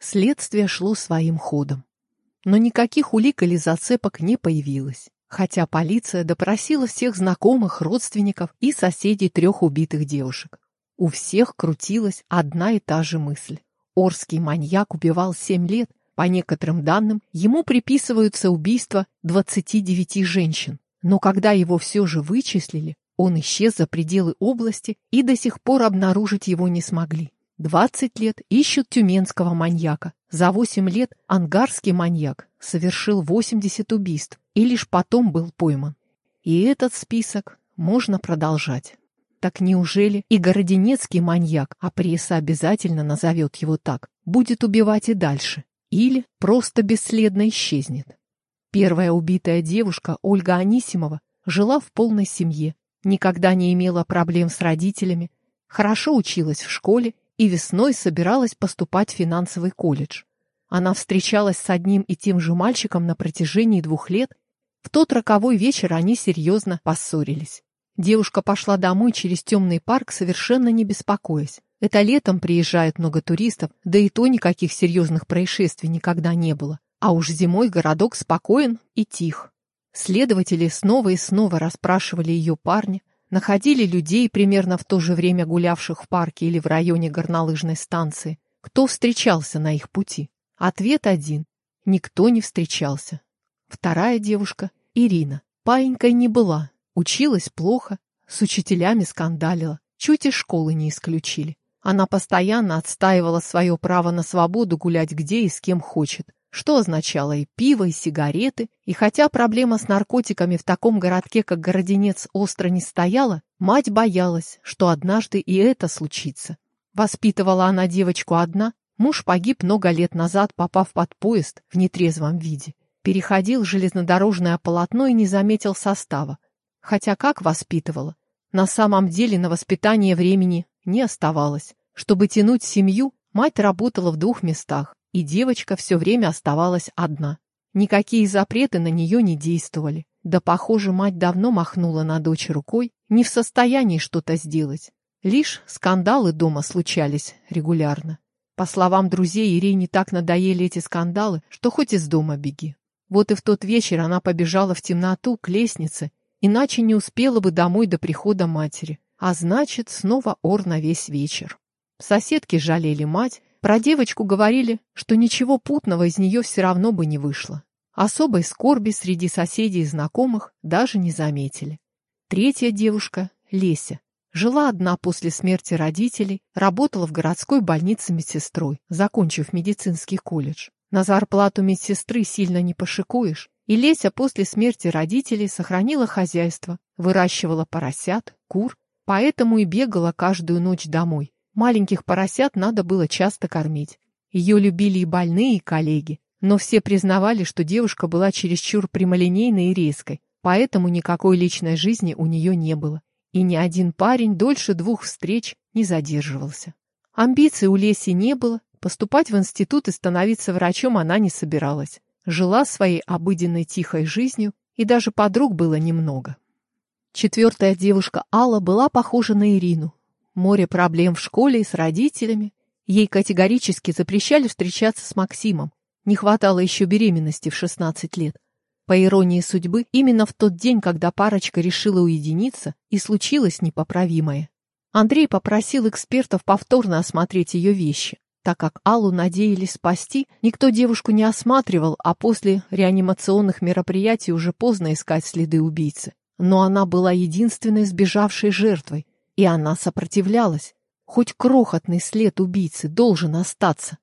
Следствие шло своим ходом. Но никаких улик или зацепок не появилось, хотя полиция допросила всех знакомых, родственников и соседей трех убитых девушек. У всех крутилась одна и та же мысль. Орский маньяк убивал семь лет, по некоторым данным, ему приписываются убийства 29 женщин. Но когда его все же вычислили, он исчез за пределы области и до сих пор обнаружить его не смогли. 20 лет ищут тюменского маньяка. За 8 лет ангарский маньяк совершил 80 убийств и лишь потом был пойман. И этот список можно продолжать. Так неужели и городенецкий маньяк, а пресса обязательно назовет его так, будет убивать и дальше? Или просто бесследно исчезнет? Первая убитая девушка, Ольга Анисимова, жила в полной семье, никогда не имела проблем с родителями, хорошо училась в школе и весной собиралась поступать в финансовый колледж. Она встречалась с одним и тем же мальчиком на протяжении двух лет. В тот роковой вечер они серьезно поссорились. Девушка пошла домой через темный парк, совершенно не беспокоясь. Это летом приезжает много туристов, да и то никаких серьезных происшествий никогда не было. А уж зимой городок спокоен и тих. Следователи снова и снова расспрашивали ее парня, находили людей, примерно в то же время гулявших в парке или в районе горнолыжной станции, кто встречался на их пути. Ответ один – никто не встречался. Вторая девушка – Ирина. Паинькой не была, Училась плохо, с учителями скандалила, чуть из школы не исключили. Она постоянно отстаивала свое право на свободу гулять где и с кем хочет, что означало и пиво, и сигареты. И хотя проблема с наркотиками в таком городке, как Городенец, остро не стояла, мать боялась, что однажды и это случится. Воспитывала она девочку одна, муж погиб много лет назад, попав под поезд в нетрезвом виде. Переходил железнодорожное полотно и не заметил состава. Хотя как воспитывала? На самом деле на воспитание времени не оставалось. Чтобы тянуть семью, мать работала в двух местах, и девочка все время оставалась одна. Никакие запреты на нее не действовали. Да, похоже, мать давно махнула на дочь рукой, не в состоянии что-то сделать. Лишь скандалы дома случались регулярно. По словам друзей, Ирине так надоели эти скандалы, что хоть из дома беги. Вот и в тот вечер она побежала в темноту к лестнице иначе не успела бы домой до прихода матери. А значит, снова ор на весь вечер. Соседки жалели мать, про девочку говорили, что ничего путного из нее все равно бы не вышло. Особой скорби среди соседей и знакомых даже не заметили. Третья девушка, Леся, жила одна после смерти родителей, работала в городской больнице медсестрой, закончив медицинский колледж. На зарплату медсестры сильно не пошикуешь, и Леся после смерти родителей сохранила хозяйство, выращивала поросят, кур, поэтому и бегала каждую ночь домой. Маленьких поросят надо было часто кормить. Ее любили и больные, и коллеги, но все признавали, что девушка была чересчур прямолинейной и резкой, поэтому никакой личной жизни у нее не было. И ни один парень дольше двух встреч не задерживался. Амбиций у Леси не было, поступать в институт и становиться врачом она не собиралась жила своей обыденной тихой жизнью, и даже подруг было немного. Четвертая девушка Алла была похожа на Ирину. Море проблем в школе и с родителями. Ей категорически запрещали встречаться с Максимом. Не хватало еще беременности в 16 лет. По иронии судьбы, именно в тот день, когда парочка решила уединиться, и случилось непоправимое. Андрей попросил экспертов повторно осмотреть ее вещи. Так как Аллу надеялись спасти, никто девушку не осматривал, а после реанимационных мероприятий уже поздно искать следы убийцы. Но она была единственной сбежавшей жертвой, и она сопротивлялась. Хоть крохотный след убийцы должен остаться.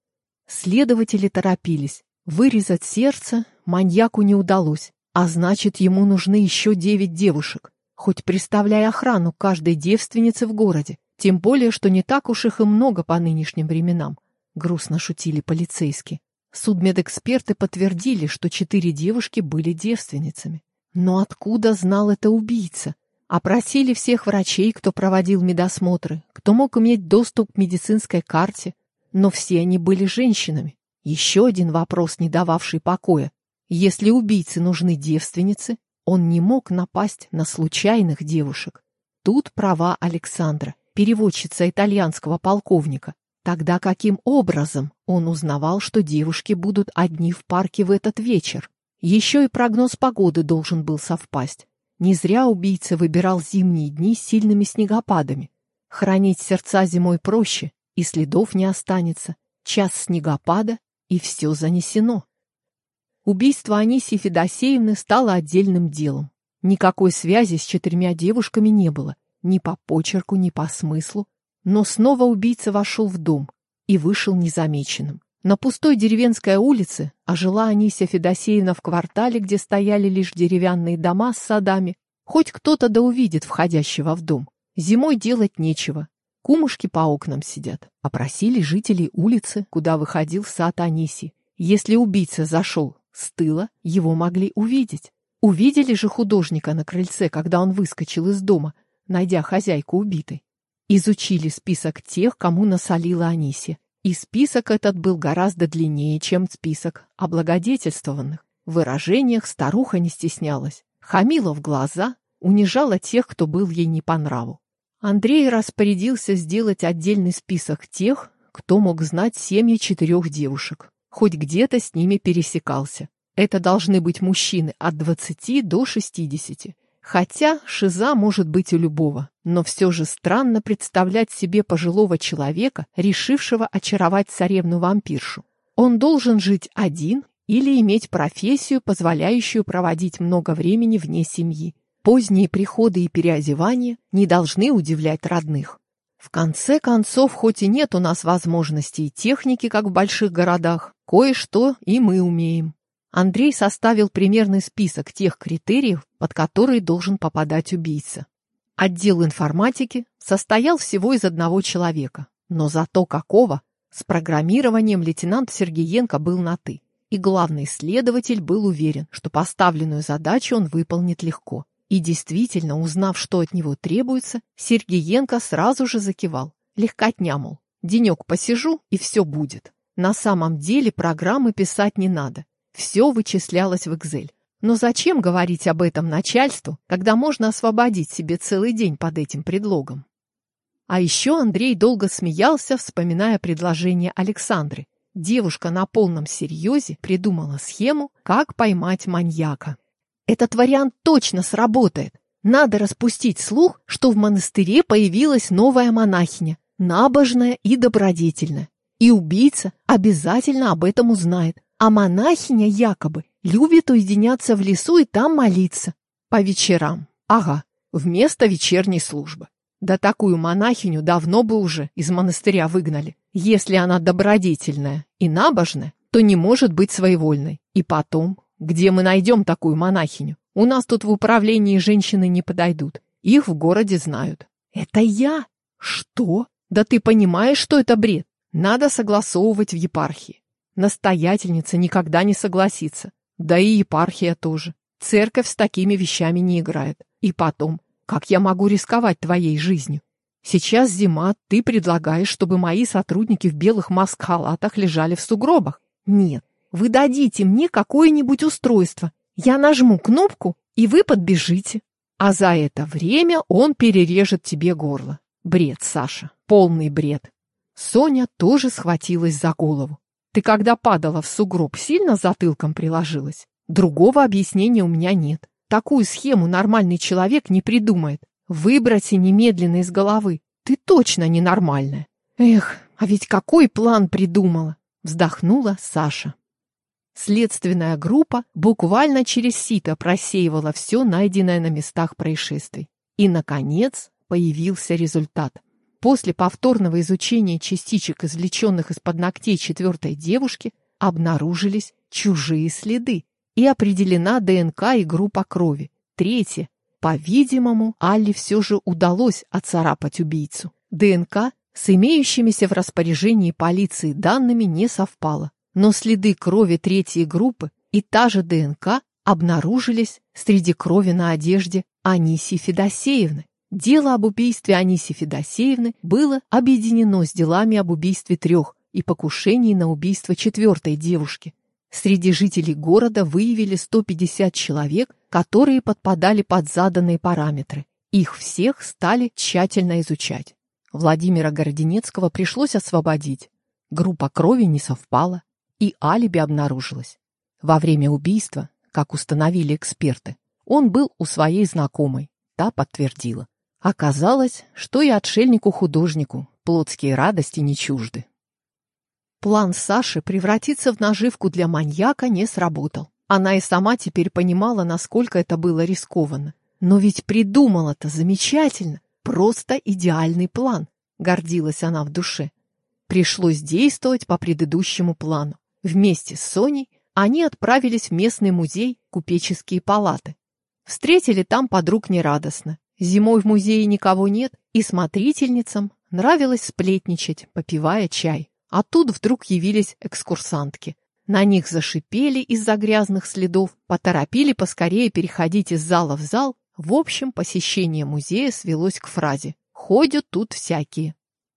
Следователи торопились. Вырезать сердце маньяку не удалось, а значит, ему нужны еще девять девушек. Хоть представляй охрану каждой девственницы в городе. Тем более, что не так уж их и много по нынешним временам. Грустно шутили полицейские. Судмедэксперты подтвердили, что четыре девушки были девственницами. Но откуда знал это убийца? Опросили всех врачей, кто проводил медосмотры, кто мог иметь доступ к медицинской карте, но все они были женщинами. Еще один вопрос, не дававший покоя. Если убийце нужны девственницы, он не мог напасть на случайных девушек. Тут права Александра, переводчица итальянского полковника. Тогда каким образом он узнавал, что девушки будут одни в парке в этот вечер? Еще и прогноз погоды должен был совпасть. Не зря убийца выбирал зимние дни с сильными снегопадами. Хранить сердца зимой проще, и следов не останется. Час снегопада, и все занесено. Убийство Анисии Федосеевны стало отдельным делом. Никакой связи с четырьмя девушками не было, ни по почерку, ни по смыслу. Но снова убийца вошел в дом и вышел незамеченным. На пустой деревенской улице, а жила Анисия Федосеевна в квартале, где стояли лишь деревянные дома с садами, хоть кто-то да увидит входящего в дом. Зимой делать нечего. Кумушки по окнам сидят. Опросили жителей улицы, куда выходил сад Аниси. Если убийца зашел с тыла, его могли увидеть. Увидели же художника на крыльце, когда он выскочил из дома, найдя хозяйку убитой. Изучили список тех, кому насолила Аниси. И список этот был гораздо длиннее, чем список облагодетельствованных. В выражениях старуха не стеснялась, хамила в глаза, унижала тех, кто был ей не по нраву. Андрей распорядился сделать отдельный список тех, кто мог знать семьи четырех девушек, хоть где-то с ними пересекался. Это должны быть мужчины от 20 до 60. Хотя шиза может быть у любого, но все же странно представлять себе пожилого человека, решившего очаровать царевну-вампиршу. Он должен жить один или иметь профессию, позволяющую проводить много времени вне семьи. Поздние приходы и переодевания не должны удивлять родных. В конце концов, хоть и нет у нас возможностей и техники, как в больших городах, кое-что и мы умеем. Андрей составил примерный список тех критериев, под которые должен попадать убийца. Отдел информатики состоял всего из одного человека, но зато какого? С программированием лейтенант Сергеенко был на «ты», и главный следователь был уверен, что поставленную задачу он выполнит легко. И действительно, узнав, что от него требуется, Сергеенко сразу же закивал. Легкотня, мол, денек посижу, и все будет. На самом деле программы писать не надо. Все вычислялось в Excel. Но зачем говорить об этом начальству, когда можно освободить себе целый день под этим предлогом? А еще Андрей долго смеялся, вспоминая предложение Александры. Девушка на полном серьезе придумала схему, как поймать маньяка. Этот вариант точно сработает. Надо распустить слух, что в монастыре появилась новая монахиня, набожная и добродетельная. И убийца обязательно об этом узнает. А монахиня якобы любит уединяться в лесу и там молиться. По вечерам. Ага, вместо вечерней службы. Да такую монахиню давно бы уже из монастыря выгнали. Если она добродетельная и набожная, то не может быть своевольной. И потом, где мы найдем такую монахиню? У нас тут в управлении женщины не подойдут. Их в городе знают. Это я? Что? Да ты понимаешь, что это бред? Надо согласовывать в епархии. Настоятельница никогда не согласится. Да и епархия тоже. Церковь с такими вещами не играет. И потом, как я могу рисковать твоей жизнью? Сейчас зима, ты предлагаешь, чтобы мои сотрудники в белых маск-халатах лежали в сугробах. Нет, вы дадите мне какое-нибудь устройство. Я нажму кнопку, и вы подбежите. А за это время он перережет тебе горло. Бред, Саша, полный бред. Соня тоже схватилась за голову. Ты когда падала в сугроб, сильно затылком приложилась? Другого объяснения у меня нет. Такую схему нормальный человек не придумает. Выброси немедленно из головы. Ты точно ненормальная. Эх, а ведь какой план придумала? Вздохнула Саша. Следственная группа буквально через сито просеивала все найденное на местах происшествий. И, наконец, появился результат. После повторного изучения частичек, извлеченных из-под ногтей четвертой девушки, обнаружились чужие следы и определена ДНК и группа крови. Третье. По-видимому, Алле все же удалось оцарапать убийцу. ДНК с имеющимися в распоряжении полиции данными не совпала но следы крови третьей группы и та же ДНК обнаружились среди крови на одежде Анисии Федосеевны. Дело об убийстве Анисии Федосеевны было объединено с делами об убийстве трех и покушении на убийство четвертой девушки. Среди жителей города выявили 150 человек, которые подпадали под заданные параметры. Их всех стали тщательно изучать. Владимира Городенецкого пришлось освободить. Группа крови не совпала, и алиби обнаружилось. Во время убийства, как установили эксперты, он был у своей знакомой. Та подтвердила. Оказалось, что и отшельнику-художнику плотские радости не чужды. План Саши превратиться в наживку для маньяка не сработал. Она и сама теперь понимала, насколько это было рискованно. Но ведь придумала-то замечательно, просто идеальный план, гордилась она в душе. Пришлось действовать по предыдущему плану. Вместе с Соней они отправились в местный музей «Купеческие палаты». Встретили там подруг нерадостно. Зимой в музее никого нет, и смотрительницам нравилось сплетничать, попивая чай. А тут вдруг явились экскурсантки. На них зашипели из-за грязных следов, поторопили поскорее переходить из зала в зал. В общем, посещение музея свелось к фразе «Ходят тут всякие».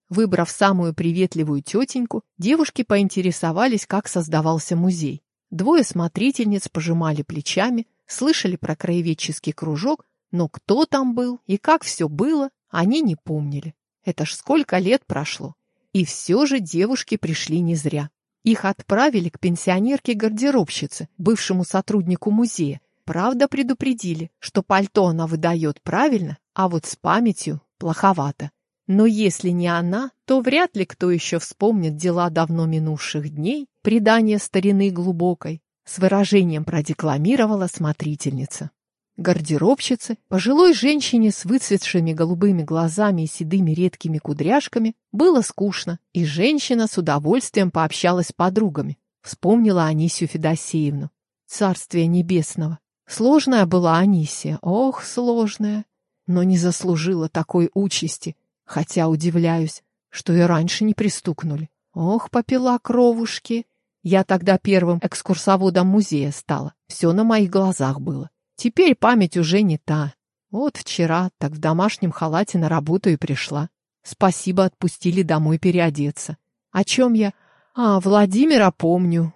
Выбрав самую приветливую тетеньку, девушки поинтересовались, как создавался музей. Двое смотрительниц пожимали плечами, слышали про краеведческий кружок, но кто там был и как все было, они не помнили. Это ж сколько лет прошло. И все же девушки пришли не зря. Их отправили к пенсионерке-гардеробщице, бывшему сотруднику музея. Правда, предупредили, что пальто она выдает правильно, а вот с памятью плоховато. Но если не она, то вряд ли кто еще вспомнит дела давно минувших дней, предание старины глубокой, с выражением продекламировала смотрительница. Гардеробщице, пожилой женщине с выцветшими голубыми глазами и седыми редкими кудряшками, было скучно, и женщина с удовольствием пообщалась с подругами. Вспомнила Анисию Федосеевну. Царствие небесного. Сложная была Анисия, ох, сложная. Но не заслужила такой участи, хотя удивляюсь, что и раньше не пристукнули. Ох, попила кровушки. Я тогда первым экскурсоводом музея стала. Все на моих глазах было. Теперь память уже не та. Вот вчера так в домашнем халате на работу и пришла. Спасибо, отпустили домой переодеться. О чем я? А, Владимира помню.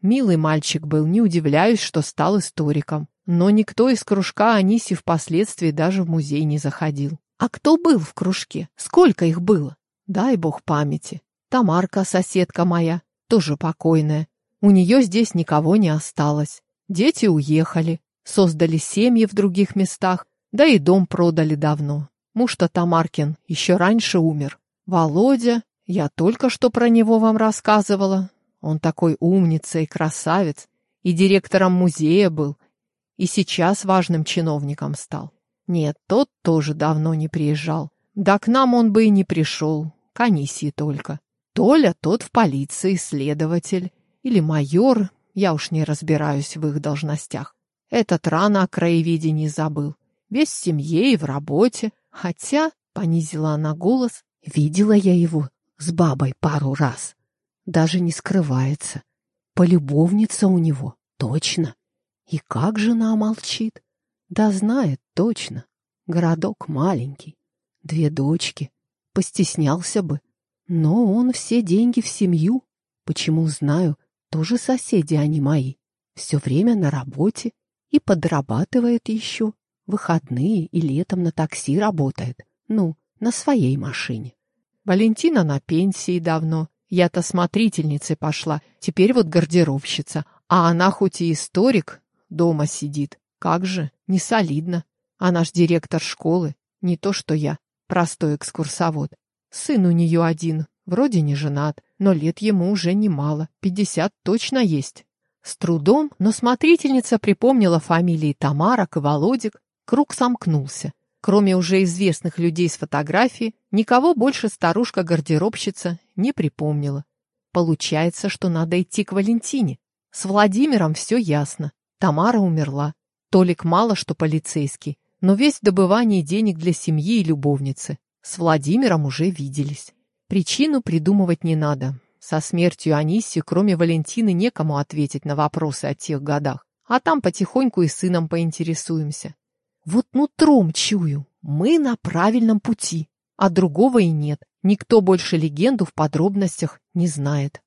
Милый мальчик был, не удивляюсь, что стал историком. Но никто из кружка Аниси впоследствии даже в музей не заходил. А кто был в кружке? Сколько их было? Дай бог памяти. Тамарка, соседка моя, тоже покойная. У нее здесь никого не осталось. Дети уехали. Создали семьи в других местах, да и дом продали давно. Муж-то Тамаркин еще раньше умер. Володя, я только что про него вам рассказывала. Он такой умница и красавец, и директором музея был, и сейчас важным чиновником стал. Нет, тот тоже давно не приезжал. Да к нам он бы и не пришел, к Анисии только. Толя тот в полиции, следователь или майор, я уж не разбираюсь в их должностях. Этот рано о краеведении забыл. Весь в семье и в работе. Хотя, — понизила она голос, — видела я его с бабой пару раз. Даже не скрывается. Полюбовница у него, точно. И как жена молчит? Да знает точно. Городок маленький. Две дочки. Постеснялся бы. Но он все деньги в семью. Почему знаю, тоже соседи они мои. Все время на работе и подрабатывает еще. Выходные и летом на такси работает. Ну, на своей машине. Валентина на пенсии давно. Я-то смотрительницей пошла, теперь вот гардеробщица. А она хоть и историк, дома сидит. Как же, не солидно. А наш директор школы, не то что я, простой экскурсовод. Сын у нее один, вроде не женат, но лет ему уже немало, пятьдесят точно есть. С трудом, но смотрительница припомнила фамилии Тамарок и Володик, круг сомкнулся. Кроме уже известных людей с фотографии, никого больше старушка-гардеробщица не припомнила. Получается, что надо идти к Валентине. С Владимиром все ясно. Тамара умерла. Толик мало что полицейский, но весь в добывании денег для семьи и любовницы. С Владимиром уже виделись. Причину придумывать не надо. Со смертью Аниси, кроме Валентины, некому ответить на вопросы о тех годах. А там потихоньку и сыном поинтересуемся. Вот нутром чую, мы на правильном пути, а другого и нет. Никто больше легенду в подробностях не знает.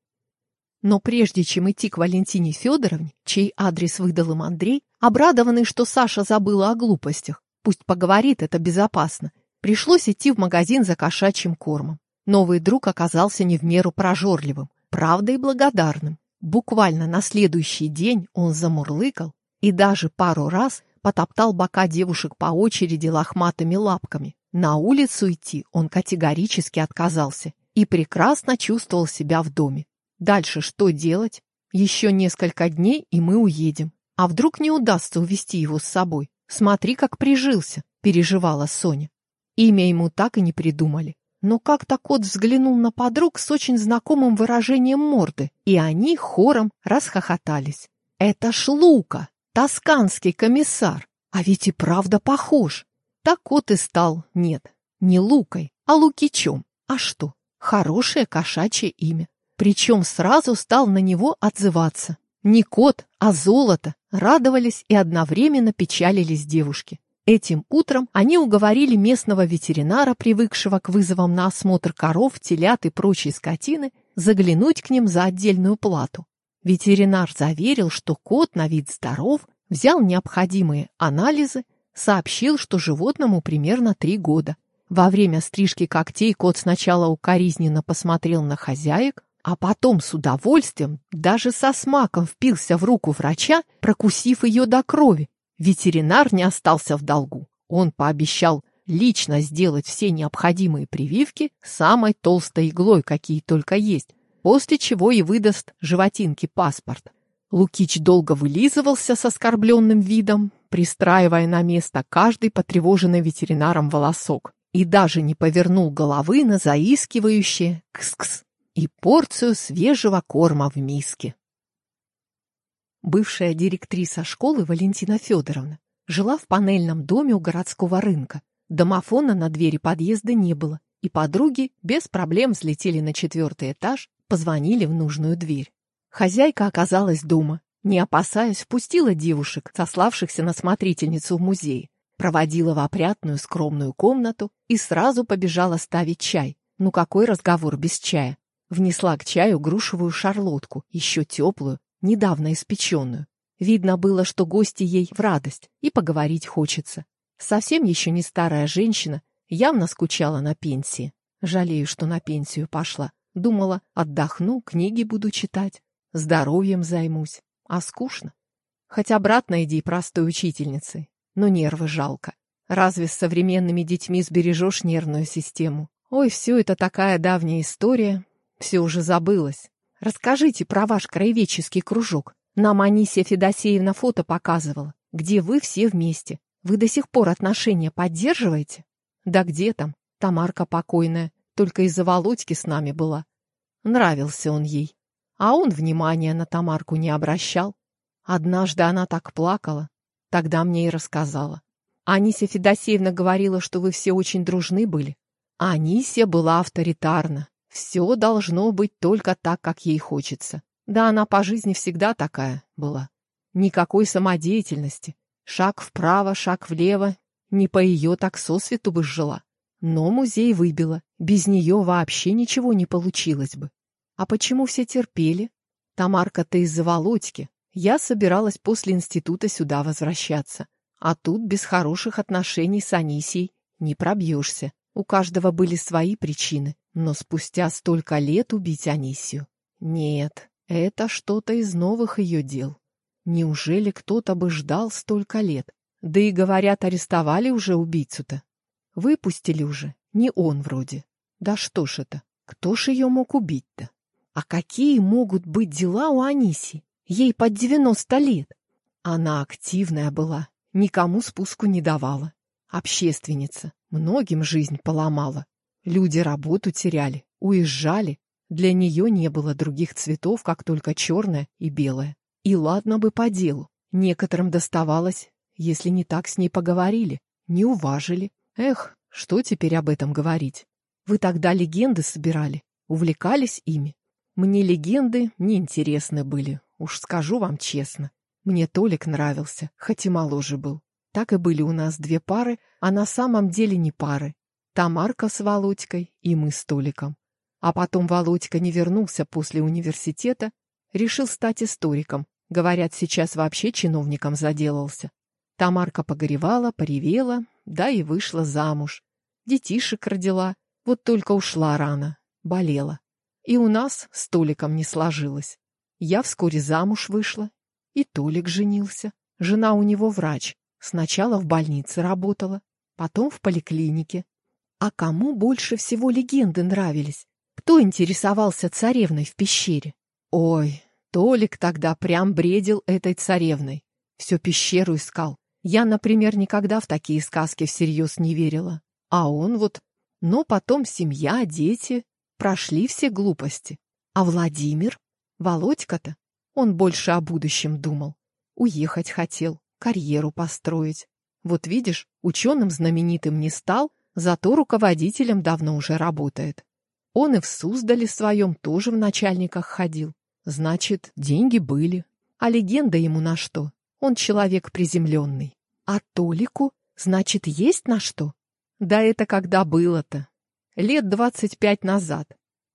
Но прежде чем идти к Валентине Федоровне, чей адрес выдал им Андрей, обрадованный, что Саша забыла о глупостях, пусть поговорит, это безопасно, Пришлось идти в магазин за кошачьим кормом. Новый друг оказался не в меру прожорливым, правда и благодарным. Буквально на следующий день он замурлыкал и даже пару раз потоптал бока девушек по очереди лохматыми лапками. На улицу идти он категорически отказался и прекрасно чувствовал себя в доме. Дальше что делать? Еще несколько дней, и мы уедем. А вдруг не удастся увести его с собой? Смотри, как прижился, переживала Соня. Имя ему так и не придумали. Но как-то кот взглянул на подруг с очень знакомым выражением морды, и они хором расхохотались. «Это ж Лука, тосканский комиссар, а ведь и правда похож». Так кот и стал, нет, не Лукой, а Лукичом. А что, хорошее кошачье имя. Причем сразу стал на него отзываться. Не кот, а золото. Радовались и одновременно печалились девушки. Этим утром они уговорили местного ветеринара, привыкшего к вызовам на осмотр коров, телят и прочей скотины, заглянуть к ним за отдельную плату. Ветеринар заверил, что кот на вид здоров, взял необходимые анализы, сообщил, что животному примерно три года. Во время стрижки когтей кот сначала укоризненно посмотрел на хозяек, а потом с удовольствием, даже со смаком впился в руку врача, прокусив ее до крови. Ветеринар не остался в долгу. Он пообещал лично сделать все необходимые прививки самой толстой иглой, какие только есть, после чего и выдаст животинке паспорт. Лукич долго вылизывался с оскорбленным видом, пристраивая на место каждый потревоженный ветеринаром волосок, и даже не повернул головы на заискивающее «кс-кс» и порцию свежего корма в миске. Бывшая директриса школы Валентина Федоровна жила в панельном доме у городского рынка. Домофона на двери подъезда не было, и подруги без проблем взлетели на четвертый этаж, позвонили в нужную дверь. Хозяйка оказалась дома, не опасаясь, впустила девушек, сославшихся на смотрительницу в музее, проводила в опрятную скромную комнату и сразу побежала ставить чай. Ну какой разговор без чая? Внесла к чаю грушевую шарлотку, еще теплую, недавно испеченную. Видно было, что гости ей в радость, и поговорить хочется. Совсем еще не старая женщина, явно скучала на пенсии. Жалею, что на пенсию пошла. Думала, отдохну, книги буду читать, здоровьем займусь. А скучно. Хоть обратно иди простой учительницей, но нервы жалко. Разве с современными детьми сбережешь нервную систему? Ой, все это такая давняя история, все уже забылось. Расскажите про ваш краеведческий кружок. Нам Анисия Федосеевна фото показывала, где вы все вместе. Вы до сих пор отношения поддерживаете? Да где там? Тамарка покойная, только из-за Володьки с нами была. Нравился он ей. А он внимания на Тамарку не обращал. Однажды она так плакала. Тогда мне и рассказала. Анисия Федосеевна говорила, что вы все очень дружны были. Анисия была авторитарна, все должно быть только так, как ей хочется. Да она по жизни всегда такая была. Никакой самодеятельности. Шаг вправо, шаг влево. Не по ее так сосвету бы жила. Но музей выбила. Без нее вообще ничего не получилось бы. А почему все терпели? Тамарка-то из-за Володьки. Я собиралась после института сюда возвращаться. А тут без хороших отношений с Анисией не пробьешься. У каждого были свои причины. Но спустя столько лет убить Анисию? Нет, это что-то из новых ее дел. Неужели кто-то бы ждал столько лет? Да и, говорят, арестовали уже убийцу-то. Выпустили уже, не он вроде. Да что ж это, кто ж ее мог убить-то? А какие могут быть дела у Аниси? Ей под девяносто лет. Она активная была, никому спуску не давала. Общественница, многим жизнь поломала. Люди работу теряли, уезжали. Для нее не было других цветов, как только черное и белое. И ладно бы по делу. Некоторым доставалось, если не так с ней поговорили, не уважили. Эх, что теперь об этом говорить? Вы тогда легенды собирали, увлекались ими. Мне легенды неинтересны были, уж скажу вам честно. Мне Толик нравился, хоть и моложе был. Так и были у нас две пары, а на самом деле не пары. Тамарка с Володькой и мы с Толиком. А потом Володька не вернулся после университета, решил стать историком. Говорят, сейчас вообще чиновником заделался. Тамарка погоревала, поревела, да и вышла замуж. детишек родила, вот только ушла рано, болела. И у нас с Толиком не сложилось. Я вскоре замуж вышла, и Толик женился. Жена у него врач. Сначала в больнице работала, потом в поликлинике. А кому больше всего легенды нравились? Кто интересовался царевной в пещере? Ой, Толик тогда прям бредил этой царевной. Всю пещеру искал. Я, например, никогда в такие сказки всерьез не верила. А он вот... Но потом семья, дети, прошли все глупости. А Владимир? Володька-то? Он больше о будущем думал. Уехать хотел, карьеру построить. Вот видишь, ученым знаменитым не стал, зато руководителем давно уже работает. Он и в Суздале своем тоже в начальниках ходил. Значит, деньги были. А легенда ему на что? Он человек приземленный. А Толику, значит, есть на что? Да это когда было-то? Лет двадцать пять назад.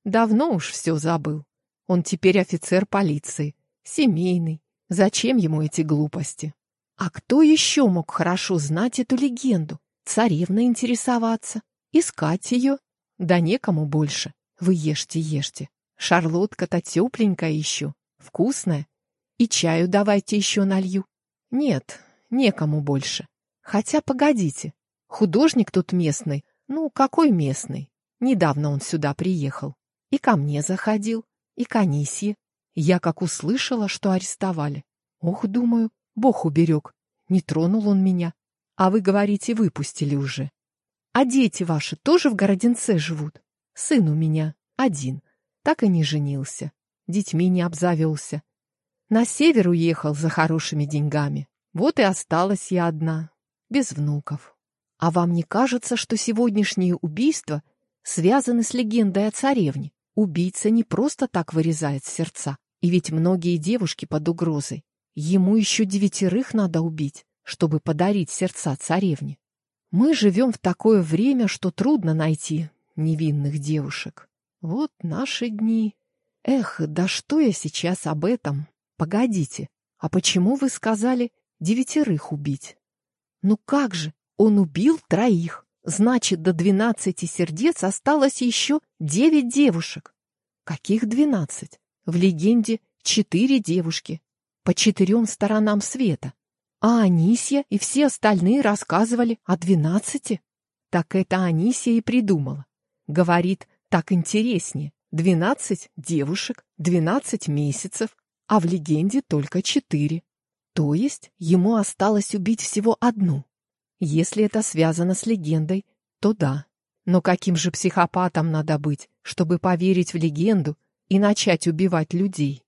Давно уж все забыл. Он теперь офицер полиции, семейный. Зачем ему эти глупости? А кто еще мог хорошо знать эту легенду? Царевна интересоваться, искать ее? Да некому больше. Вы ешьте, ешьте. Шарлотка-то тепленькая еще, вкусная. И чаю давайте еще налью. Нет, некому больше. Хотя, погодите, художник тут местный. Ну, какой местный? Недавно он сюда приехал. И ко мне заходил, и к Анисье. Я как услышала, что арестовали. Ох, думаю, Бог уберег. Не тронул он меня. А вы говорите, выпустили уже. А дети ваши тоже в Городенце живут? Сын у меня один. Так и не женился. Детьми не обзавелся. На север уехал за хорошими деньгами. Вот и осталась я одна, без внуков. А вам не кажется, что сегодняшние убийства связаны с легендой о царевне? Убийца не просто так вырезает сердца, и ведь многие девушки под угрозой. Ему еще девятерых надо убить, чтобы подарить сердца царевне. Мы живем в такое время, что трудно найти невинных девушек. Вот наши дни. Эх, да что я сейчас об этом? Погодите, а почему вы сказали девятерых убить? Ну как же, он убил троих. Значит, до двенадцати сердец осталось еще девять девушек. Каких двенадцать? В легенде четыре девушки, по четырем сторонам света. А Анисья и все остальные рассказывали о двенадцати. Так это Анисья и придумала. Говорит, так интереснее. Двенадцать девушек, двенадцать месяцев, а в легенде только четыре. То есть ему осталось убить всего одну. Если это связано с легендой, то да. Но каким же психопатом надо быть, чтобы поверить в легенду и начать убивать людей?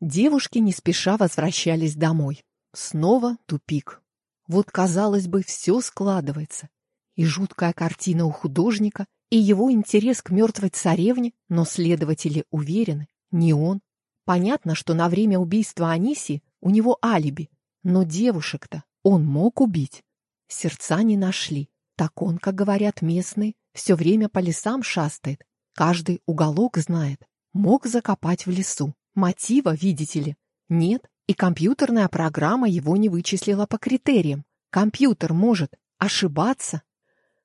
Девушки не спеша возвращались домой. Снова тупик. Вот, казалось бы, все складывается. И жуткая картина у художника, и его интерес к мертвой царевне, но следователи уверены, не он. Понятно, что на время убийства Аниси у него алиби, но девушек-то он мог убить. Сердца не нашли. Так он, как говорят местные, все время по лесам шастает. Каждый уголок знает. Мог закопать в лесу. Мотива, видите ли, нет. И компьютерная программа его не вычислила по критериям. Компьютер может ошибаться.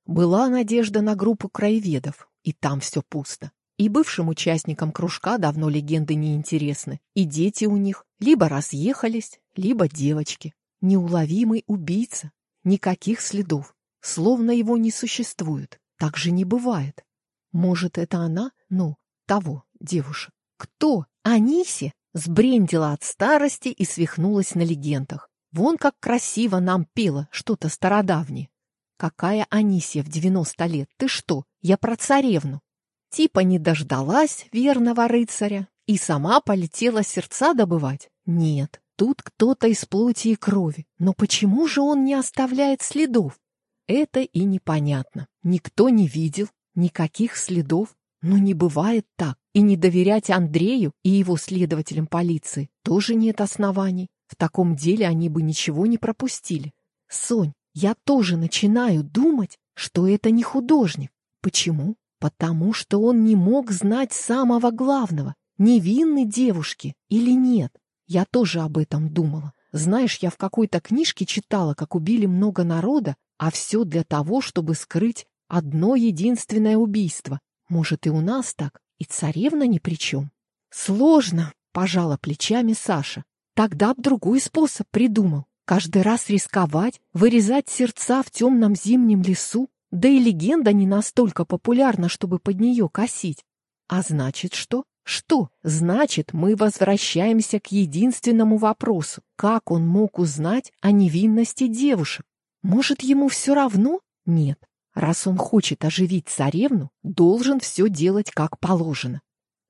Была надежда на группу краеведов, и там все пусто. И бывшим участникам кружка давно легенды не интересны, и дети у них либо разъехались, либо девочки. Неуловимый убийца. Никаких следов. Словно его не существует. Так же не бывает. Может, это она? Ну, того, девушек. Кто? Аниси? Сбрендила от старости и свихнулась на легендах. Вон как красиво нам пела что-то стародавнее. Какая Анисия в девяносто лет? Ты что? Я про царевну. Типа не дождалась верного рыцаря и сама полетела сердца добывать? Нет, Тут кто-то из плоти и крови. Но почему же он не оставляет следов? Это и непонятно. Никто не видел, никаких следов. Но не бывает так. И не доверять Андрею и его следователям полиции тоже нет оснований. В таком деле они бы ничего не пропустили. Сонь, я тоже начинаю думать, что это не художник. Почему? Потому что он не мог знать самого главного, невинны девушки или нет. Я тоже об этом думала. Знаешь, я в какой-то книжке читала, как убили много народа, а все для того, чтобы скрыть Одно единственное убийство. Может, и у нас так, и царевна ни при чем. Сложно, пожала плечами Саша. Тогда б другой способ придумал. Каждый раз рисковать, вырезать сердца в темном зимнем лесу. Да и легенда не настолько популярна, чтобы под нее косить. А значит что? Что? Значит, мы возвращаемся к единственному вопросу. Как он мог узнать о невинности девушек? Может, ему все равно? Нет. Раз он хочет оживить царевну, должен все делать как положено.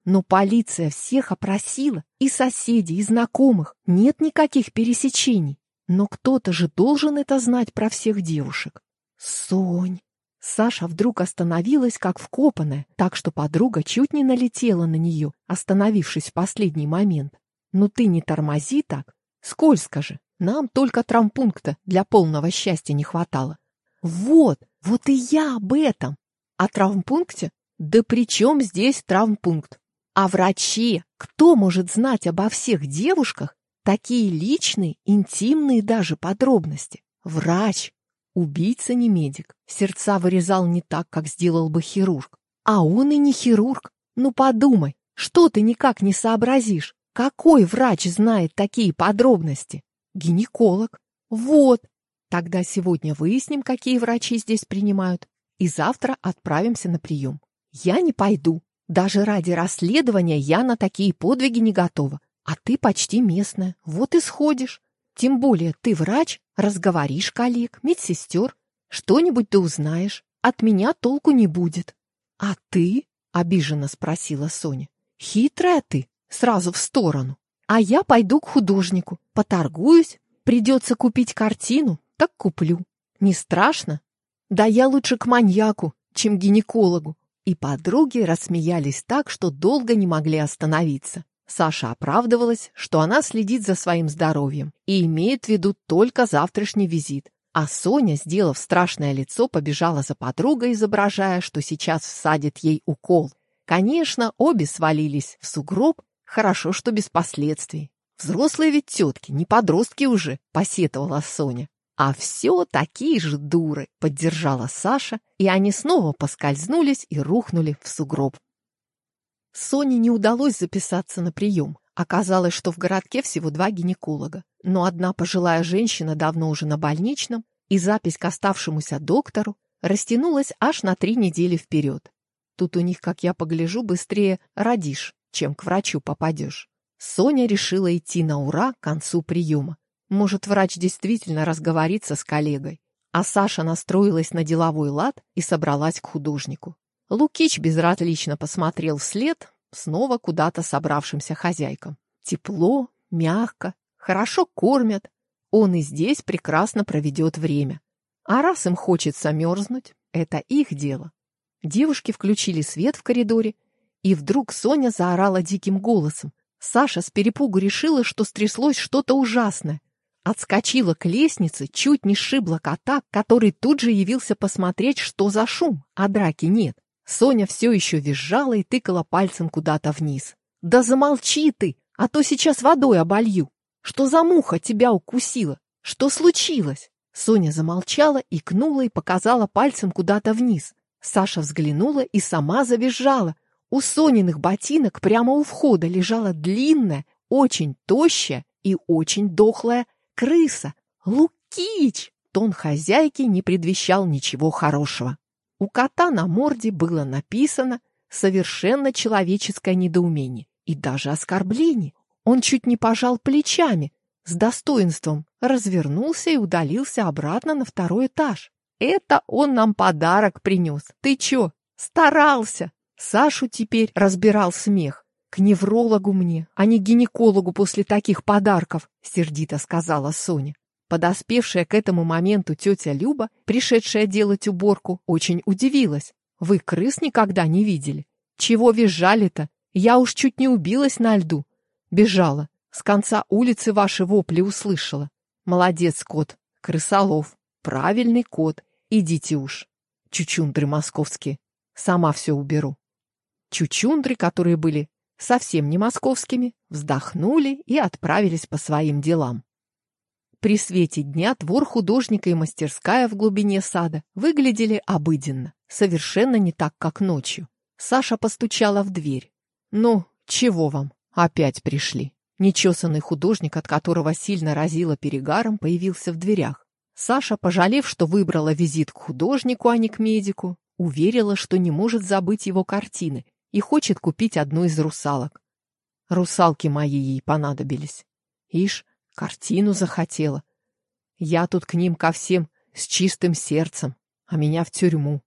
Но полиция всех опросила, и соседей, и знакомых. Нет никаких пересечений. Но кто-то же должен это знать про всех девушек. Сонь. Саша вдруг остановилась, как вкопанная, так что подруга чуть не налетела на нее, остановившись в последний момент. «Ну ты не тормози так. Скользко же. Нам только травмпункта для полного счастья не хватало». «Вот, вот и я об этом. О травмпункте? Да при чем здесь травмпункт? А врачи? Кто может знать обо всех девушках, Такие личные, интимные даже подробности. Врач. Убийца не медик. Сердца вырезал не так, как сделал бы хирург. А он и не хирург. Ну подумай, что ты никак не сообразишь? Какой врач знает такие подробности? Гинеколог. Вот. Тогда сегодня выясним, какие врачи здесь принимают, и завтра отправимся на прием. Я не пойду. Даже ради расследования я на такие подвиги не готова. А ты почти местная, вот и сходишь. Тем более ты врач, разговоришь коллег, медсестер. Что-нибудь ты узнаешь. От меня толку не будет. А ты? — обиженно спросила Соня. Хитрая ты, сразу в сторону. А я пойду к художнику, поторгуюсь. Придется купить картину, так куплю. Не страшно? Да я лучше к маньяку, чем гинекологу. И подруги рассмеялись так, что долго не могли остановиться. Саша оправдывалась, что она следит за своим здоровьем и имеет в виду только завтрашний визит. А Соня, сделав страшное лицо, побежала за подругой, изображая, что сейчас всадит ей укол. Конечно, обе свалились в сугроб, хорошо, что без последствий. Взрослые ведь тетки, не подростки уже, посетовала Соня. А все такие же дуры, поддержала Саша, и они снова поскользнулись и рухнули в сугроб. Соне не удалось записаться на прием. Оказалось, что в городке всего два гинеколога, но одна пожилая женщина давно уже на больничном, и запись к оставшемуся доктору растянулась аж на три недели вперед. Тут у них, как я погляжу, быстрее родишь, чем к врачу попадешь. Соня решила идти на ура к концу приема. Может, врач действительно разговорится с коллегой. А Саша настроилась на деловой лад и собралась к художнику. Лукич безразлично посмотрел вслед, снова куда-то собравшимся хозяйкам. Тепло, мягко, хорошо кормят. Он и здесь прекрасно проведет время. А раз им хочется мерзнуть, это их дело. Девушки включили свет в коридоре, и вдруг Соня заорала диким голосом. Саша с перепугу решила, что стряслось что-то ужасное. Отскочила к лестнице, чуть не сшибла кота, который тут же явился посмотреть, что за шум, а драки нет. Соня все еще визжала и тыкала пальцем куда-то вниз. «Да замолчи ты, а то сейчас водой оболью! Что за муха тебя укусила? Что случилось?» Соня замолчала, икнула и показала пальцем куда-то вниз. Саша взглянула и сама завизжала. У Сониных ботинок прямо у входа лежала длинная, очень тощая и очень дохлая крыса. «Лукич!» Тон хозяйки не предвещал ничего хорошего. У кота на морде было написано совершенно человеческое недоумение и даже оскорбление. Он чуть не пожал плечами, с достоинством развернулся и удалился обратно на второй этаж. Это он нам подарок принес. Ты чё, старался? Сашу теперь разбирал смех. К неврологу мне, а не гинекологу после таких подарков, сердито сказала Соня. Подоспевшая к этому моменту тетя Люба, пришедшая делать уборку, очень удивилась. «Вы крыс никогда не видели? Чего визжали-то? Я уж чуть не убилась на льду». Бежала. С конца улицы ваши вопли услышала. Молодец, кот. Крысолов. Правильный кот. Идите уж. Чучундры московские. Сама все уберу. Чучундры, которые были совсем не московскими, вздохнули и отправились по своим делам. При свете дня двор художника и мастерская в глубине сада выглядели обыденно, совершенно не так, как ночью. Саша постучала в дверь. «Ну, чего вам? Опять пришли». Нечесанный художник, от которого сильно разило перегаром, появился в дверях. Саша, пожалев, что выбрала визит к художнику, а не к медику, уверила, что не может забыть его картины и хочет купить одну из русалок. Русалки мои ей понадобились. Ишь, картину захотела. Я тут к ним ко всем с чистым сердцем, а меня в тюрьму.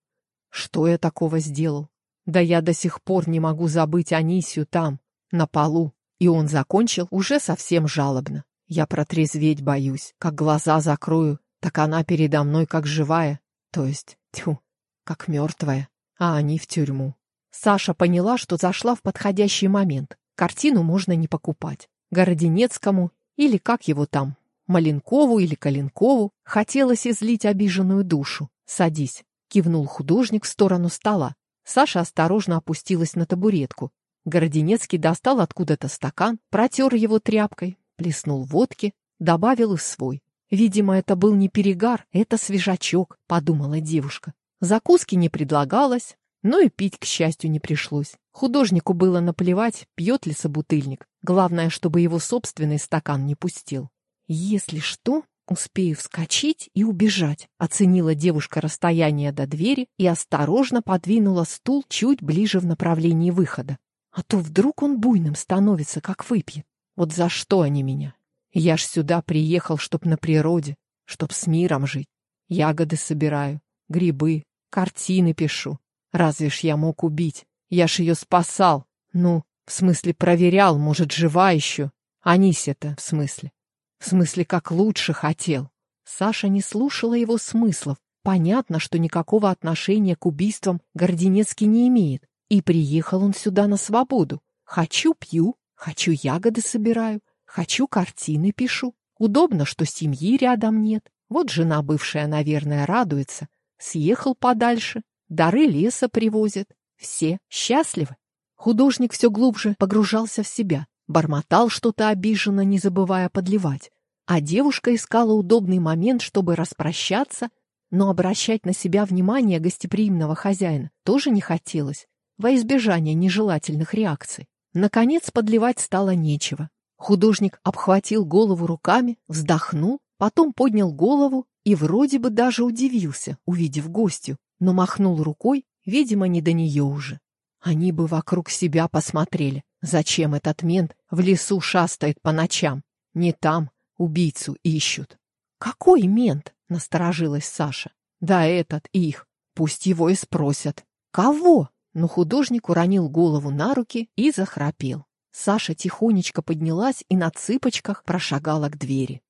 Что я такого сделал? Да я до сих пор не могу забыть Анисию там, на полу. И он закончил уже совсем жалобно. Я протрезветь боюсь. Как глаза закрою, так она передо мной как живая. То есть, тьфу, как мертвая. А они в тюрьму. Саша поняла, что зашла в подходящий момент. Картину можно не покупать. Городенецкому, или как его там, Маленкову или Калинкову, хотелось излить обиженную душу. «Садись», — кивнул художник в сторону стола. Саша осторожно опустилась на табуретку. Городенецкий достал откуда-то стакан, протер его тряпкой, плеснул водки, добавил и свой. Видимо, это был не перегар, это свежачок, подумала девушка. Закуски не предлагалось, но и пить, к счастью, не пришлось. Художнику было наплевать, пьет ли собутыльник. Главное, чтобы его собственный стакан не пустил. Если что, успею вскочить и убежать, оценила девушка расстояние до двери и осторожно подвинула стул чуть ближе в направлении выхода. А то вдруг он буйным становится, как выпьет. Вот за что они меня? Я ж сюда приехал, чтоб на природе, чтоб с миром жить. Ягоды собираю, грибы, картины пишу. Разве ж я мог убить? Я ж ее спасал. Ну, в смысле проверял, может, жива еще. Анися-то, в смысле. В смысле, как лучше хотел. Саша не слушала его смыслов. Понятно, что никакого отношения к убийствам Горденецкий не имеет. И приехал он сюда на свободу. Хочу пью, хочу ягоды собираю, хочу картины пишу. Удобно, что семьи рядом нет. Вот жена бывшая, наверное, радуется. Съехал подальше, дары леса привозят. Все счастливы. Художник все глубже погружался в себя, бормотал что-то обиженно, не забывая подливать. А девушка искала удобный момент, чтобы распрощаться, но обращать на себя внимание гостеприимного хозяина тоже не хотелось во избежание нежелательных реакций. Наконец подливать стало нечего. Художник обхватил голову руками, вздохнул, потом поднял голову и вроде бы даже удивился, увидев гостью, но махнул рукой, видимо, не до нее уже. Они бы вокруг себя посмотрели. Зачем этот мент в лесу шастает по ночам? Не там убийцу ищут. Какой мент? Насторожилась Саша. Да этот их. Пусть его и спросят. Кого? но художник уронил голову на руки и захрапел. Саша тихонечко поднялась и на цыпочках прошагала к двери.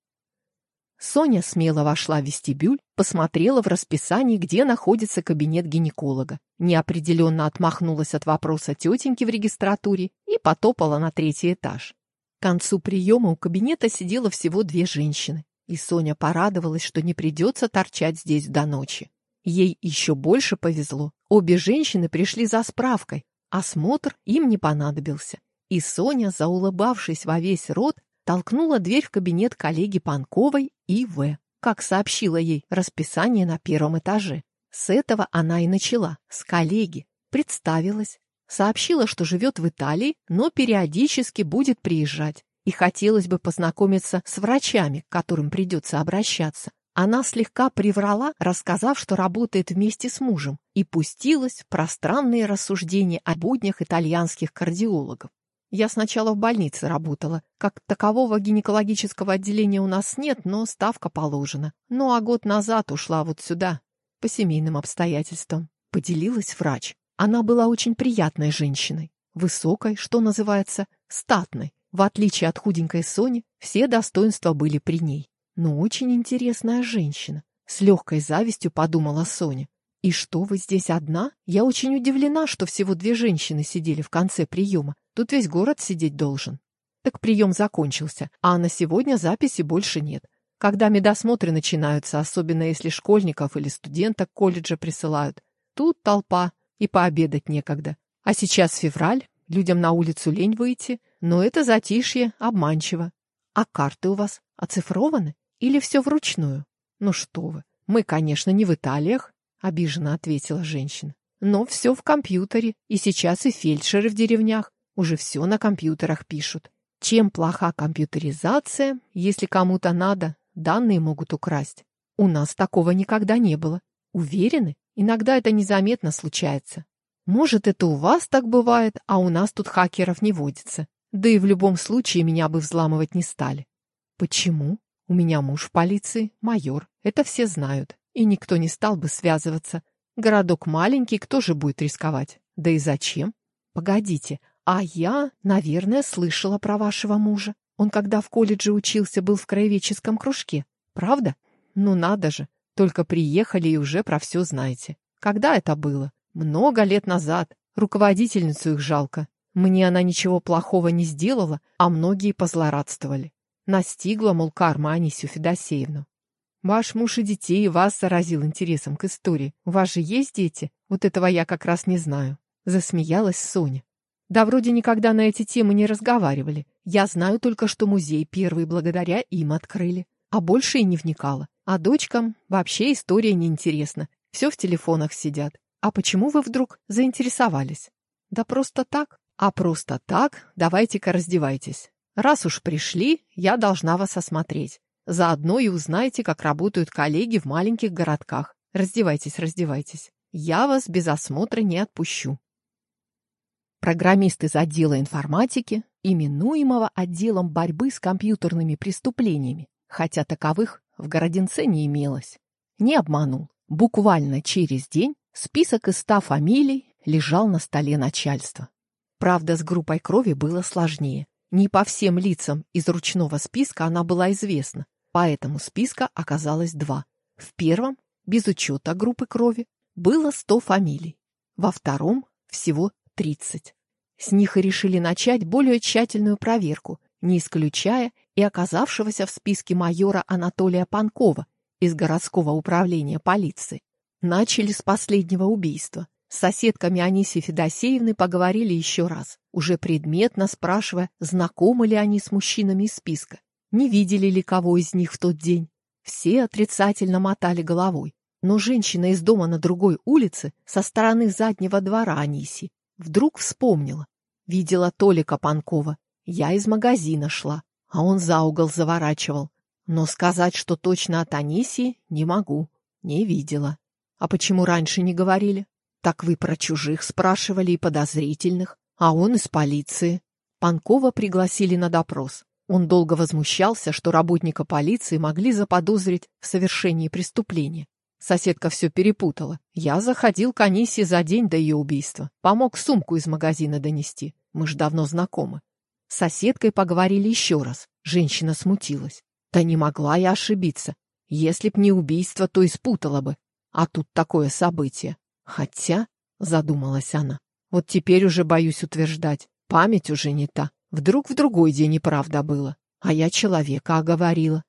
Соня смело вошла в вестибюль, посмотрела в расписании, где находится кабинет гинеколога, неопределенно отмахнулась от вопроса тетеньки в регистратуре и потопала на третий этаж. К концу приема у кабинета сидело всего две женщины, и Соня порадовалась, что не придется торчать здесь до ночи. Ей еще больше повезло. Обе женщины пришли за справкой. Осмотр им не понадобился. И Соня, заулыбавшись во весь рот, толкнула дверь в кабинет коллеги Панковой и В. Как сообщила ей расписание на первом этаже. С этого она и начала, с коллеги. Представилась. Сообщила, что живет в Италии, но периодически будет приезжать. И хотелось бы познакомиться с врачами, к которым придется обращаться. Она слегка приврала, рассказав, что работает вместе с мужем, и пустилась в пространные рассуждения о буднях итальянских кардиологов. Я сначала в больнице работала. Как такового гинекологического отделения у нас нет, но ставка положена. Ну а год назад ушла вот сюда, по семейным обстоятельствам. Поделилась врач. Она была очень приятной женщиной. Высокой, что называется, статной. В отличие от худенькой Сони, все достоинства были при ней. Но очень интересная женщина. С легкой завистью подумала Соня. И что, вы здесь одна? Я очень удивлена, что всего две женщины сидели в конце приема. Тут весь город сидеть должен. Так прием закончился, а на сегодня записи больше нет. Когда медосмотры начинаются, особенно если школьников или студенток колледжа присылают, тут толпа, и пообедать некогда. А сейчас февраль, людям на улицу лень выйти, но это затишье обманчиво. А карты у вас оцифрованы? Или все вручную? Ну что вы, мы, конечно, не в Италиях, обиженно ответила женщина. Но все в компьютере, и сейчас и фельдшеры в деревнях уже все на компьютерах пишут. Чем плоха компьютеризация, если кому-то надо, данные могут украсть. У нас такого никогда не было. Уверены? Иногда это незаметно случается. Может, это у вас так бывает, а у нас тут хакеров не водится. Да и в любом случае меня бы взламывать не стали. Почему? У меня муж в полиции, майор. Это все знают. И никто не стал бы связываться. Городок маленький, кто же будет рисковать? Да и зачем? Погодите, а я, наверное, слышала про вашего мужа. Он, когда в колледже учился, был в краеведческом кружке. Правда? Ну надо же. Только приехали и уже про все знаете. Когда это было? Много лет назад. Руководительницу их жалко. Мне она ничего плохого не сделала, а многие позлорадствовали. Настигла, мол, карма Анисию Федосеевну. Ваш муж и детей вас заразил интересом к истории. У вас же есть дети? Вот этого я как раз не знаю. Засмеялась Соня. Да вроде никогда на эти темы не разговаривали. Я знаю только, что музей первый благодаря им открыли. А больше и не вникала. А дочкам вообще история неинтересна. Все в телефонах сидят. А почему вы вдруг заинтересовались? Да просто так. А просто так давайте-ка раздевайтесь. Раз уж пришли, я должна вас осмотреть. Заодно и узнайте, как работают коллеги в маленьких городках. Раздевайтесь, раздевайтесь. Я вас без осмотра не отпущу. Программист из отдела информатики, именуемого отделом борьбы с компьютерными преступлениями, хотя таковых в Городинце не имелось, не обманул. Буквально через день список из ста фамилий лежал на столе начальства. Правда, с группой крови было сложнее. Не по всем лицам из ручного списка она была известна, поэтому списка оказалось два. В первом, без учета группы крови, было сто фамилий. Во втором всего 30. С них и решили начать более тщательную проверку, не исключая и оказавшегося в списке майора Анатолия Панкова из городского управления полиции. Начали с последнего убийства. С соседками Анисии Федосеевны поговорили еще раз, уже предметно спрашивая, знакомы ли они с мужчинами из списка, не видели ли кого из них в тот день. Все отрицательно мотали головой. Но женщина из дома на другой улице, со стороны заднего двора Аниси, Вдруг вспомнила. Видела Толика Панкова. Я из магазина шла, а он за угол заворачивал. Но сказать, что точно от Анисии, не могу. Не видела. А почему раньше не говорили? Так вы про чужих спрашивали и подозрительных, а он из полиции. Панкова пригласили на допрос. Он долго возмущался, что работника полиции могли заподозрить в совершении преступления. Соседка все перепутала. Я заходил к Анисе за день до ее убийства. Помог сумку из магазина донести. Мы ж давно знакомы. С соседкой поговорили еще раз. Женщина смутилась. Да не могла я ошибиться. Если б не убийство, то испутала бы. А тут такое событие. Хотя, задумалась она, вот теперь уже боюсь утверждать. Память уже не та. Вдруг в другой день и правда было. А я человека оговорила.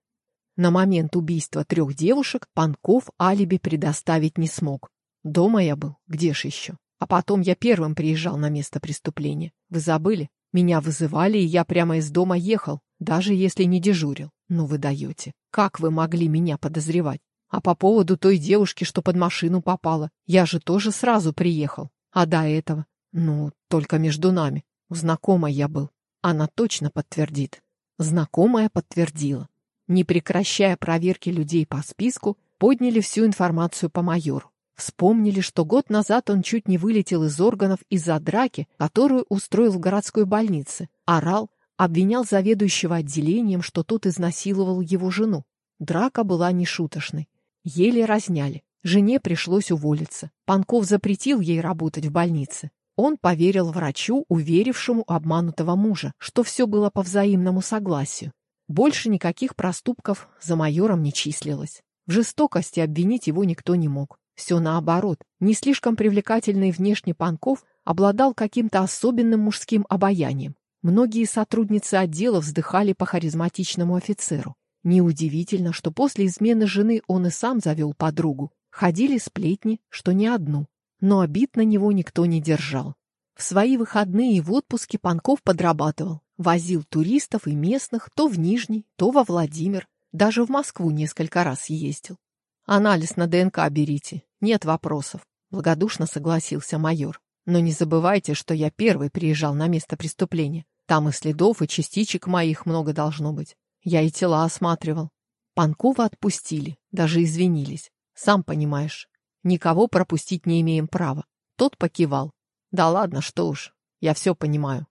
На момент убийства трех девушек Панков алиби предоставить не смог. Дома я был, где ж еще? А потом я первым приезжал на место преступления. Вы забыли? Меня вызывали, и я прямо из дома ехал, даже если не дежурил. Ну вы даете. Как вы могли меня подозревать? А по поводу той девушки, что под машину попала, я же тоже сразу приехал. А до этого? Ну, только между нами. Знакомой я был. Она точно подтвердит. Знакомая подтвердила не прекращая проверки людей по списку, подняли всю информацию по майору. Вспомнили, что год назад он чуть не вылетел из органов из-за драки, которую устроил в городской больнице. Орал, обвинял заведующего отделением, что тот изнасиловал его жену. Драка была нешуточной. Еле разняли. Жене пришлось уволиться. Панков запретил ей работать в больнице. Он поверил врачу, уверившему обманутого мужа, что все было по взаимному согласию. Больше никаких проступков за майором не числилось. В жестокости обвинить его никто не мог. Все наоборот. Не слишком привлекательный внешне Панков обладал каким-то особенным мужским обаянием. Многие сотрудницы отдела вздыхали по харизматичному офицеру. Неудивительно, что после измены жены он и сам завел подругу. Ходили сплетни, что не одну. Но обид на него никто не держал. В свои выходные и в отпуске Панков подрабатывал. Возил туристов и местных то в Нижний, то во Владимир. Даже в Москву несколько раз ездил. Анализ на ДНК берите, нет вопросов. Благодушно согласился майор. Но не забывайте, что я первый приезжал на место преступления. Там и следов, и частичек моих много должно быть. Я и тела осматривал. Панкова отпустили, даже извинились. Сам понимаешь, никого пропустить не имеем права. Тот покивал. Да ладно, что уж, я все понимаю.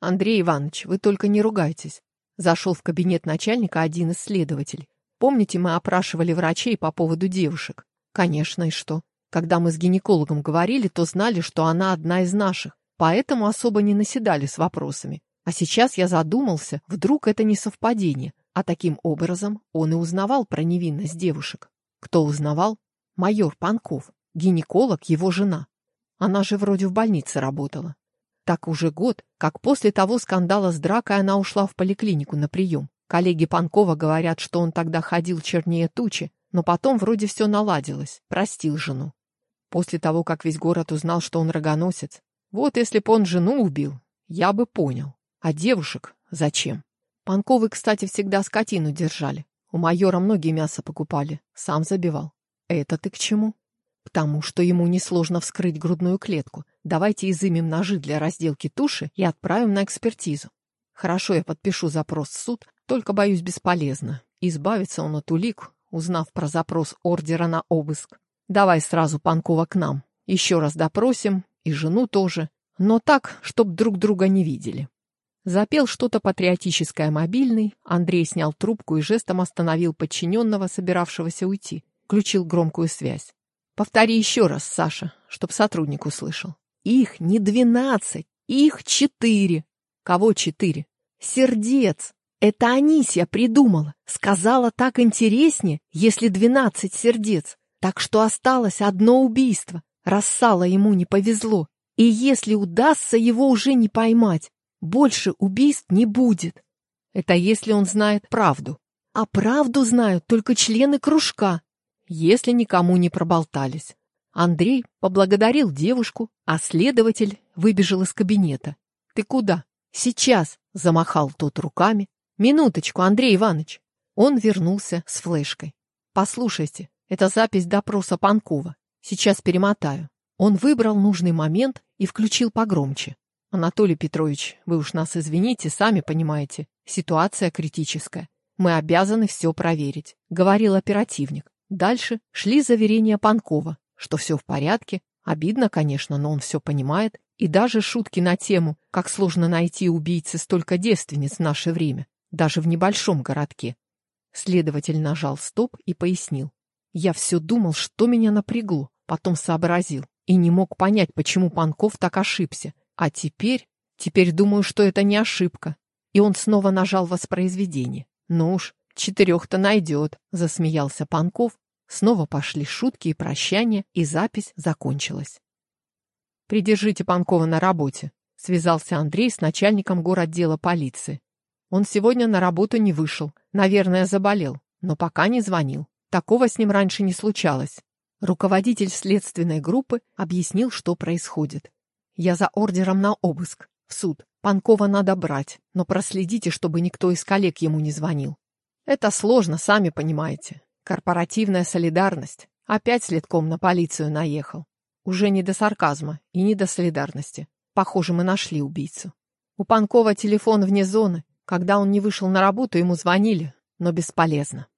Андрей Иванович, вы только не ругайтесь. Зашел в кабинет начальника один из следователей. Помните, мы опрашивали врачей по поводу девушек? Конечно, и что? Когда мы с гинекологом говорили, то знали, что она одна из наших, поэтому особо не наседали с вопросами. А сейчас я задумался, вдруг это не совпадение, а таким образом он и узнавал про невинность девушек. Кто узнавал? Майор Панков, гинеколог, его жена. Она же вроде в больнице работала. Так уже год, как после того скандала с дракой она ушла в поликлинику на прием. Коллеги Панкова говорят, что он тогда ходил чернее тучи, но потом вроде все наладилось, простил жену. После того, как весь город узнал, что он рогоносец. Вот если б он жену убил, я бы понял. А девушек зачем? Панковы, кстати, всегда скотину держали. У майора многие мясо покупали, сам забивал. Это ты к чему? К тому, что ему несложно вскрыть грудную клетку. Давайте изымем ножи для разделки туши и отправим на экспертизу. Хорошо, я подпишу запрос в суд, только, боюсь, бесполезно. Избавится он от улик, узнав про запрос ордера на обыск. Давай сразу Панкова к нам. Еще раз допросим, и жену тоже. Но так, чтоб друг друга не видели. Запел что-то патриотическое мобильный, Андрей снял трубку и жестом остановил подчиненного, собиравшегося уйти. Включил громкую связь. Повтори еще раз, Саша, чтоб сотрудник услышал. Их не двенадцать, их четыре. Кого четыре? Сердец. Это Анисия придумала. Сказала так интереснее, если двенадцать сердец. Так что осталось одно убийство. Рассала ему не повезло. И если удастся его уже не поймать, больше убийств не будет. Это если он знает правду. А правду знают только члены кружка, если никому не проболтались. Андрей поблагодарил девушку, а следователь выбежал из кабинета. «Ты куда?» «Сейчас!» — замахал тот руками. «Минуточку, Андрей Иванович!» Он вернулся с флешкой. «Послушайте, это запись допроса Панкова. Сейчас перемотаю. Он выбрал нужный момент и включил погромче. Анатолий Петрович, вы уж нас извините, сами понимаете. Ситуация критическая. Мы обязаны все проверить, говорил оперативник. Дальше шли заверения Панкова, что все в порядке. Обидно, конечно, но он все понимает. И даже шутки на тему, как сложно найти убийцы столько девственниц в наше время, даже в небольшом городке. Следователь нажал стоп и пояснил. Я все думал, что меня напрягло, потом сообразил и не мог понять, почему Панков так ошибся. А теперь, теперь думаю, что это не ошибка. И он снова нажал воспроизведение. Ну уж, четырех-то найдет, засмеялся Панков. Снова пошли шутки и прощания, и запись закончилась. Придержите Панкова на работе, связался Андрей с начальником городдела полиции. Он сегодня на работу не вышел, наверное, заболел, но пока не звонил. Такого с ним раньше не случалось. Руководитель следственной группы объяснил, что происходит. Я за ордером на обыск. В суд. Панкова надо брать, но проследите, чтобы никто из коллег ему не звонил. Это сложно, сами понимаете. Корпоративная солидарность. Опять следком на полицию наехал. Уже не до сарказма и не до солидарности. Похоже, мы нашли убийцу. У Панкова телефон вне зоны. Когда он не вышел на работу, ему звонили, но бесполезно.